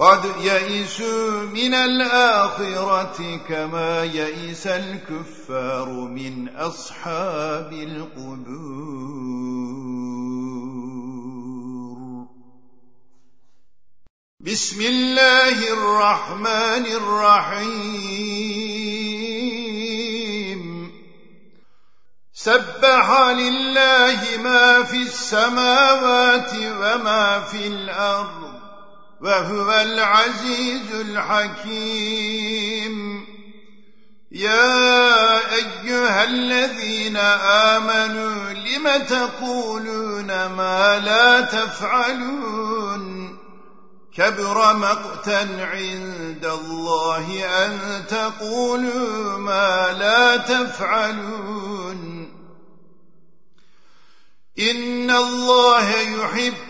قد يئسوا من الآخرة كما يئس الكفار من أصحاب القبور. بسم الله الرحمن الرحيم. سبح لله ما في السماوات وما في الأرض. وهو العزيز الحكيم. يا أيها الذين آمنوا لم تقولون ما لا تفعلون؟ كبر مقتا عند الله أن تقولوا ما لا تفعلون. إن الله يحب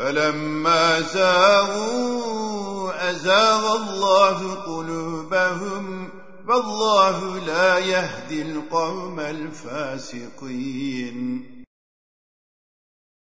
فلما زاغوا أزاغ الله قلوبهم والله لا يهدي القوم الفاسقين.